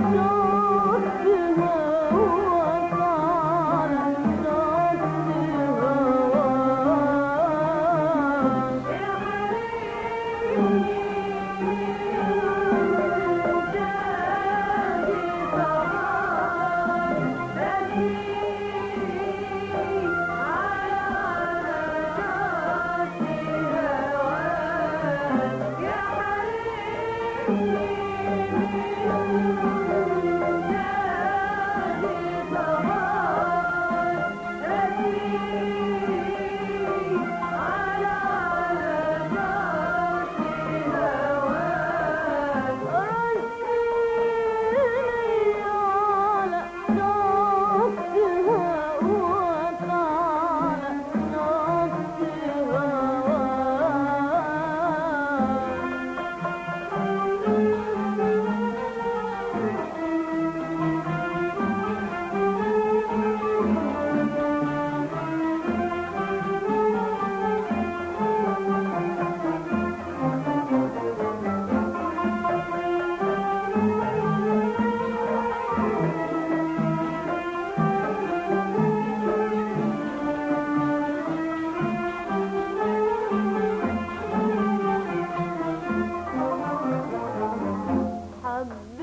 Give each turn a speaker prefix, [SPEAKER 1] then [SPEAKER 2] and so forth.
[SPEAKER 1] مش 아,